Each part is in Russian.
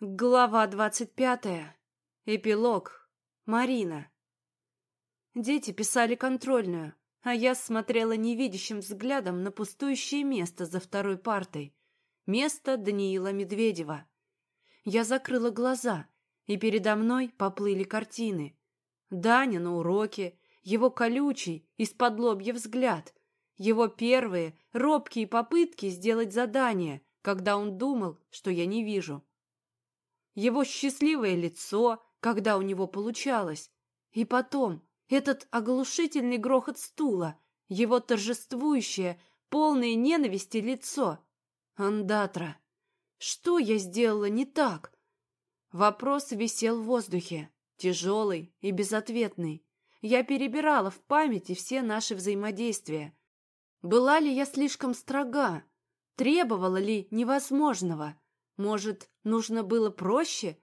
Глава двадцать пятая. Эпилог. Марина. Дети писали контрольную, а я смотрела невидящим взглядом на пустующее место за второй партой. Место Даниила Медведева. Я закрыла глаза, и передо мной поплыли картины. Даня на уроке, его колючий, из-под лобья взгляд, его первые, робкие попытки сделать задание, когда он думал, что я не вижу его счастливое лицо, когда у него получалось. И потом этот оглушительный грохот стула, его торжествующее, полное ненависти лицо. Андатра. Что я сделала не так? Вопрос висел в воздухе, тяжелый и безответный. Я перебирала в памяти все наши взаимодействия. Была ли я слишком строга? Требовала ли невозможного? Может, нужно было проще?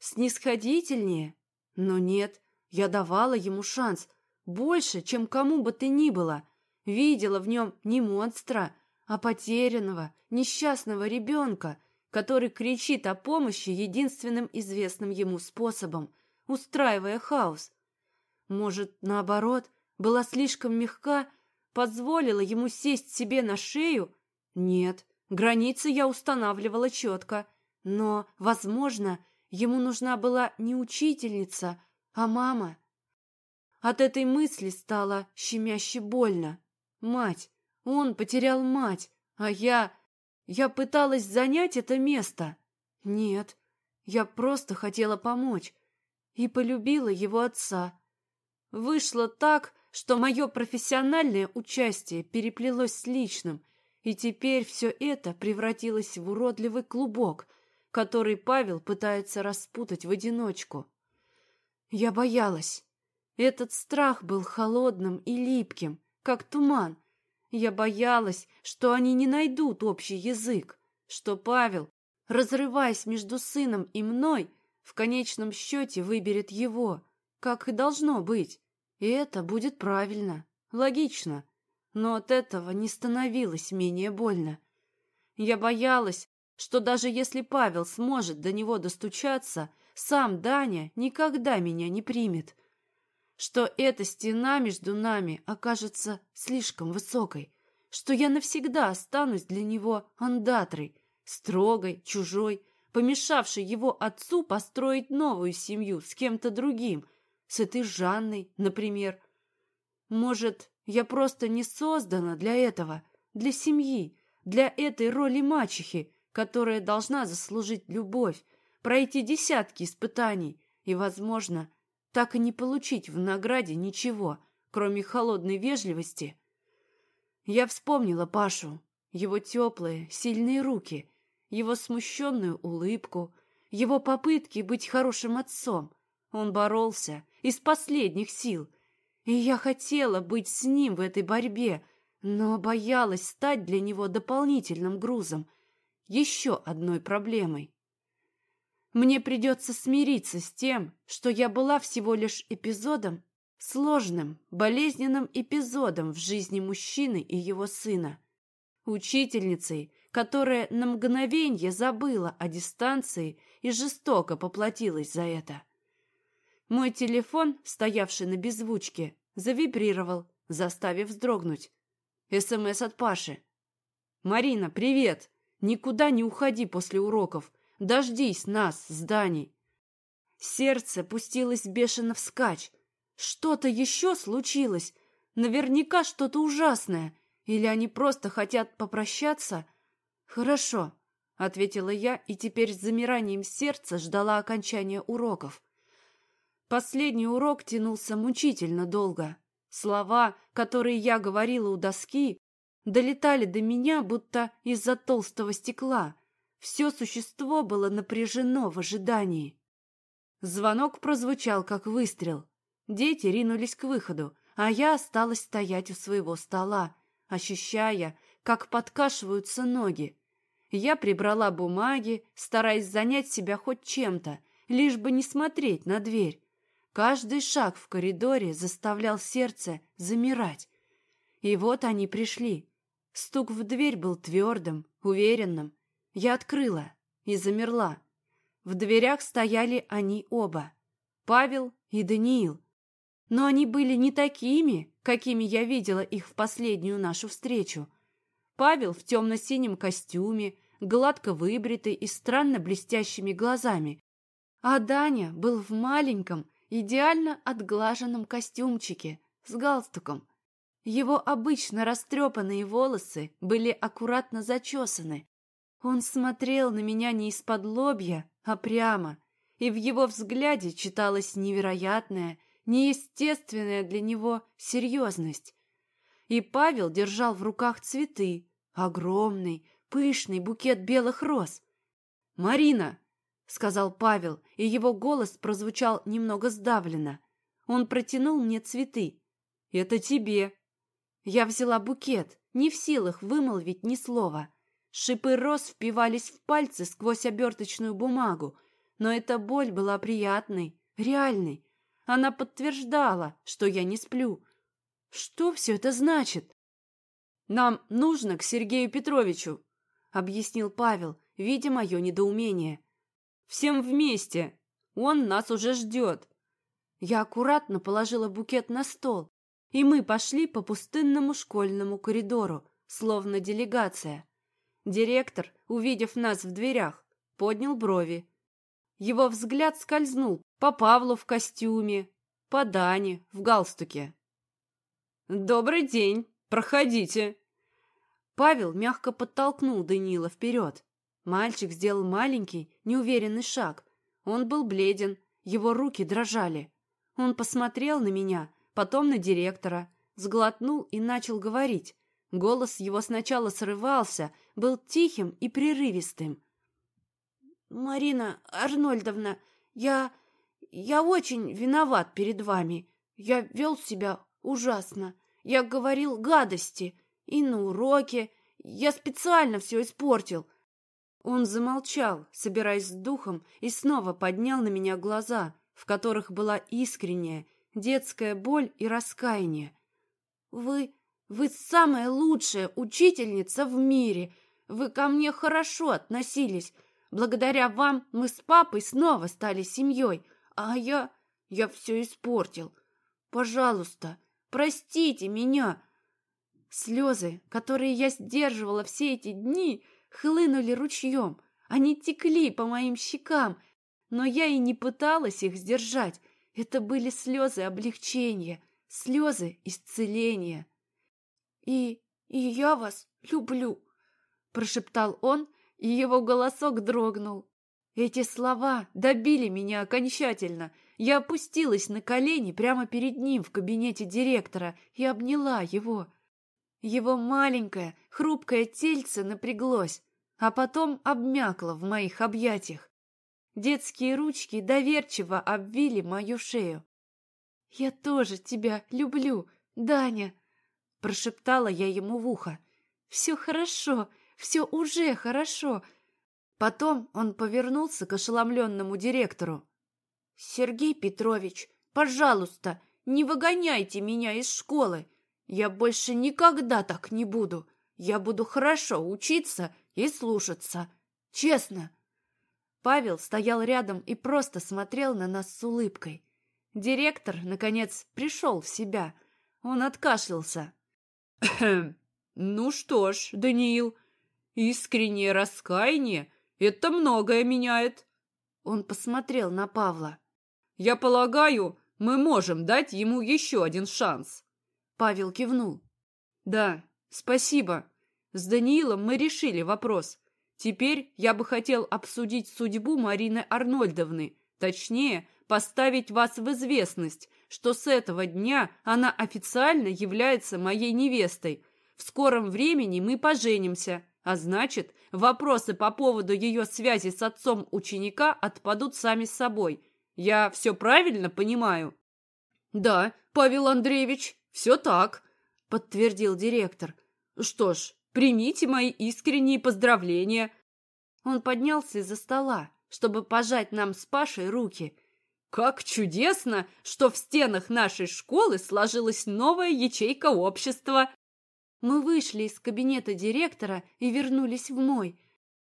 Снисходительнее? Но нет, я давала ему шанс. Больше, чем кому бы ты ни было. Видела в нем не монстра, а потерянного, несчастного ребенка, который кричит о помощи единственным известным ему способом, устраивая хаос. Может, наоборот, была слишком мягка, позволила ему сесть себе на шею? Нет, Границы я устанавливала четко, но, возможно, ему нужна была не учительница, а мама. От этой мысли стало щемяще больно. Мать, он потерял мать, а я... Я пыталась занять это место. Нет, я просто хотела помочь и полюбила его отца. Вышло так, что мое профессиональное участие переплелось с личным — и теперь все это превратилось в уродливый клубок, который Павел пытается распутать в одиночку. Я боялась. Этот страх был холодным и липким, как туман. Я боялась, что они не найдут общий язык, что Павел, разрываясь между сыном и мной, в конечном счете выберет его, как и должно быть. И это будет правильно, логично но от этого не становилось менее больно. Я боялась, что даже если Павел сможет до него достучаться, сам Даня никогда меня не примет, что эта стена между нами окажется слишком высокой, что я навсегда останусь для него андатрой, строгой, чужой, помешавшей его отцу построить новую семью с кем-то другим, с этой Жанной, например. Может, я просто не создана для этого, для семьи, для этой роли мачехи, которая должна заслужить любовь, пройти десятки испытаний и, возможно, так и не получить в награде ничего, кроме холодной вежливости. Я вспомнила Пашу, его теплые, сильные руки, его смущенную улыбку, его попытки быть хорошим отцом. Он боролся из последних сил — и я хотела быть с ним в этой борьбе, но боялась стать для него дополнительным грузом, еще одной проблемой. Мне придется смириться с тем, что я была всего лишь эпизодом, сложным, болезненным эпизодом в жизни мужчины и его сына, учительницей, которая на мгновенье забыла о дистанции и жестоко поплатилась за это. Мой телефон, стоявший на беззвучке, завибрировал, заставив вздрогнуть. СМС от Паши. «Марина, привет! Никуда не уходи после уроков. Дождись нас, зданий!» Сердце пустилось бешено вскачь. Что-то еще случилось. Наверняка что-то ужасное. Или они просто хотят попрощаться? Хорошо, — ответила я и теперь с замиранием сердца ждала окончания уроков. Последний урок тянулся мучительно долго. Слова, которые я говорила у доски, долетали до меня, будто из-за толстого стекла. Все существо было напряжено в ожидании. Звонок прозвучал, как выстрел. Дети ринулись к выходу, а я осталась стоять у своего стола, ощущая, как подкашиваются ноги. Я прибрала бумаги, стараясь занять себя хоть чем-то, лишь бы не смотреть на дверь. Каждый шаг в коридоре заставлял сердце замирать. И вот они пришли. Стук в дверь был твердым, уверенным. Я открыла и замерла. В дверях стояли они оба, Павел и Даниил. Но они были не такими, какими я видела их в последнюю нашу встречу. Павел в темно-синем костюме, гладко выбритый и странно блестящими глазами. А Даня был в маленьком, идеально отглаженном костюмчике с галстуком. Его обычно растрепанные волосы были аккуратно зачесаны. Он смотрел на меня не из-под лобья, а прямо, и в его взгляде читалась невероятная, неестественная для него серьезность. И Павел держал в руках цветы, огромный, пышный букет белых роз. «Марина!» — сказал Павел, и его голос прозвучал немного сдавленно. Он протянул мне цветы. «Это тебе». Я взяла букет, не в силах вымолвить ни слова. Шипы роз впивались в пальцы сквозь оберточную бумагу, но эта боль была приятной, реальной. Она подтверждала, что я не сплю. Что все это значит? «Нам нужно к Сергею Петровичу», — объяснил Павел, видя мое недоумение. «Всем вместе. Он нас уже ждет». Я аккуратно положила букет на стол, и мы пошли по пустынному школьному коридору, словно делегация. Директор, увидев нас в дверях, поднял брови. Его взгляд скользнул по Павлу в костюме, по Дане в галстуке. «Добрый день! Проходите!» Павел мягко подтолкнул Данила вперед. Мальчик сделал маленький, неуверенный шаг. Он был бледен, его руки дрожали. Он посмотрел на меня, потом на директора, сглотнул и начал говорить. Голос его сначала срывался, был тихим и прерывистым. «Марина Арнольдовна, я... я очень виноват перед вами. Я вел себя ужасно. Я говорил гадости. И на уроке. Я специально все испортил». Он замолчал, собираясь с духом, и снова поднял на меня глаза, в которых была искренняя, детская боль и раскаяние. «Вы... вы самая лучшая учительница в мире. Вы ко мне хорошо относились. Благодаря вам мы с папой снова стали семьей, а я... я все испортил. Пожалуйста, простите меня. Слезы, которые я сдерживала все эти дни, хлынули ручьем. Они текли по моим щекам, но я и не пыталась их сдержать. Это были слезы облегчения, слезы исцеления. «И... и я вас люблю», — прошептал он, и его голосок дрогнул. Эти слова добили меня окончательно. Я опустилась на колени прямо перед ним в кабинете директора и обняла его. Его маленькое, хрупкое тельце напряглось, а потом обмякло в моих объятиях. Детские ручки доверчиво обвили мою шею. «Я тоже тебя люблю, Даня!» Прошептала я ему в ухо. «Все хорошо, все уже хорошо!» Потом он повернулся к ошеломленному директору. «Сергей Петрович, пожалуйста, не выгоняйте меня из школы. Я больше никогда так не буду. Я буду хорошо учиться и слушаться. Честно. Павел стоял рядом и просто смотрел на нас с улыбкой. Директор, наконец, пришел в себя. Он откашлялся. «Ну что ж, Даниил, искреннее раскаяние — это многое меняет». Он посмотрел на Павла. «Я полагаю, мы можем дать ему еще один шанс». Павел кивнул. «Да, спасибо. С Даниилом мы решили вопрос. Теперь я бы хотел обсудить судьбу Марины Арнольдовны, точнее, поставить вас в известность, что с этого дня она официально является моей невестой. В скором времени мы поженимся, а значит, вопросы по поводу ее связи с отцом ученика отпадут сами собой. Я все правильно понимаю?» «Да, Павел Андреевич, все так», — подтвердил директор. «Что ж, примите мои искренние поздравления». Он поднялся из-за стола, чтобы пожать нам с Пашей руки. «Как чудесно, что в стенах нашей школы сложилась новая ячейка общества!» Мы вышли из кабинета директора и вернулись в мой.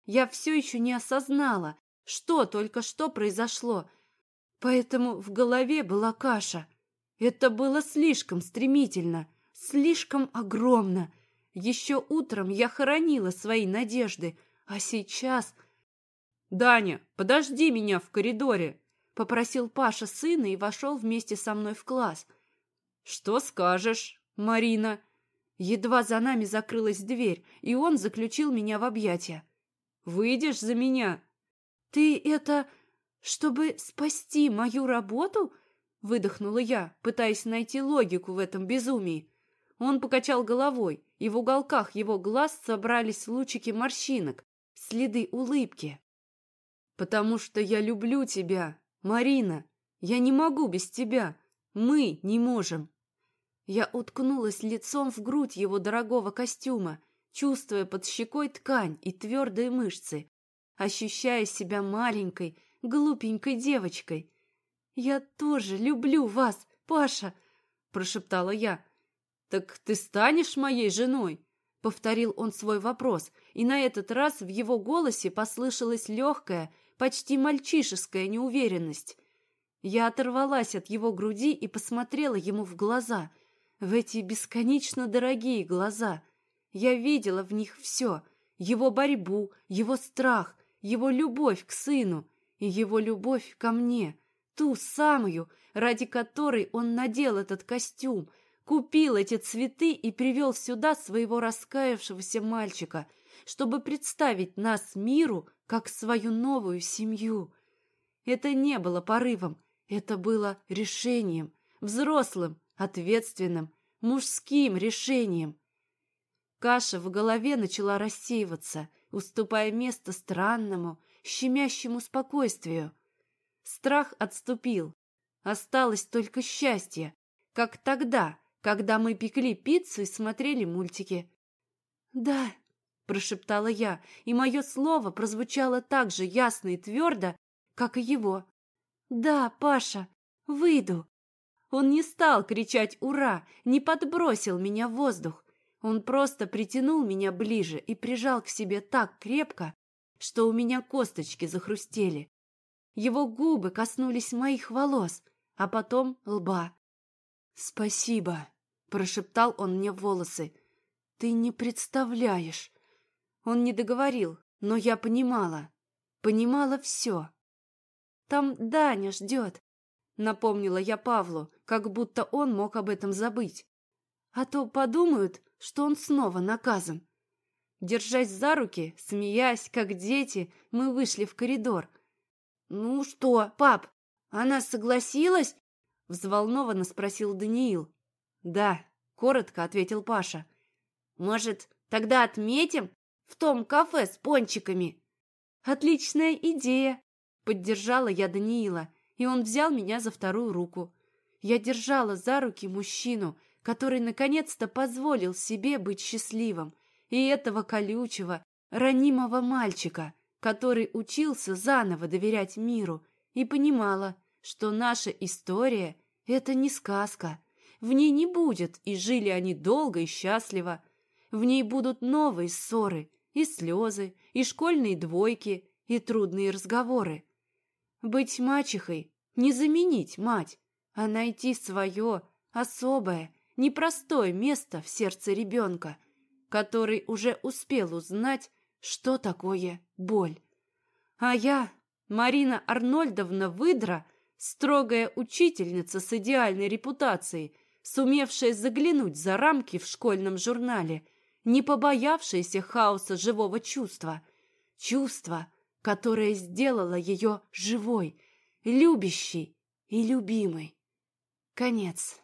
Я все еще не осознала, что только что произошло. Поэтому в голове была каша. Это было слишком стремительно, слишком огромно. Еще утром я хоронила свои надежды, а сейчас... «Даня, подожди меня в коридоре!» — попросил Паша сына и вошел вместе со мной в класс. «Что скажешь, Марина?» Едва за нами закрылась дверь, и он заключил меня в объятия. «Выйдешь за меня?» «Ты это... чтобы спасти мою работу?» — выдохнула я, пытаясь найти логику в этом безумии. Он покачал головой, и в уголках его глаз собрались лучики морщинок, следы улыбки. «Потому что я люблю тебя, Марина. Я не могу без тебя. Мы не можем». Я уткнулась лицом в грудь его дорогого костюма, чувствуя под щекой ткань и твердые мышцы, ощущая себя маленькой, глупенькой девочкой. «Я тоже люблю вас, Паша!» — прошептала я. «Так ты станешь моей женой?» — повторил он свой вопрос, и на этот раз в его голосе послышалась легкая, почти мальчишеская неуверенность. Я оторвалась от его груди и посмотрела ему в глаза, в эти бесконечно дорогие глаза. Я видела в них все — его борьбу, его страх, его любовь к сыну и его любовь ко мне, ту самую, ради которой он надел этот костюм, купил эти цветы и привел сюда своего раскаявшегося мальчика, чтобы представить нас миру как свою новую семью. Это не было порывом, это было решением, взрослым, ответственным, мужским решением. Каша в голове начала рассеиваться, уступая место странному, щемящему спокойствию. Страх отступил. Осталось только счастье, как тогда, когда мы пекли пиццу и смотрели мультики. «Да», — прошептала я, и мое слово прозвучало так же ясно и твердо, как и его. «Да, Паша, выйду». Он не стал кричать «Ура!», не подбросил меня в воздух. Он просто притянул меня ближе и прижал к себе так крепко, что у меня косточки захрустели. Его губы коснулись моих волос, а потом лба. «Спасибо», — прошептал он мне в волосы. «Ты не представляешь». Он не договорил, но я понимала. Понимала все. «Там Даня ждет», — напомнила я Павлу, как будто он мог об этом забыть. «А то подумают, что он снова наказан». Держась за руки, смеясь, как дети, мы вышли в коридор. «Ну что, пап, она согласилась?» Взволнованно спросил Даниил. «Да», — коротко ответил Паша. «Может, тогда отметим в том кафе с пончиками?» «Отличная идея!» — поддержала я Даниила, и он взял меня за вторую руку. Я держала за руки мужчину, который наконец-то позволил себе быть счастливым, и этого колючего, ранимого мальчика, который учился заново доверять миру и понимала, что наша история — это не сказка. В ней не будет, и жили они долго и счастливо. В ней будут новые ссоры, и слезы, и школьные двойки, и трудные разговоры. Быть мачехой — не заменить мать, а найти свое особое, непростое место в сердце ребенка, который уже успел узнать, что такое боль. А я, Марина Арнольдовна Выдра, Строгая учительница с идеальной репутацией, сумевшая заглянуть за рамки в школьном журнале, не побоявшаяся хаоса живого чувства. Чувство, которое сделало ее живой, любящей и любимой. Конец.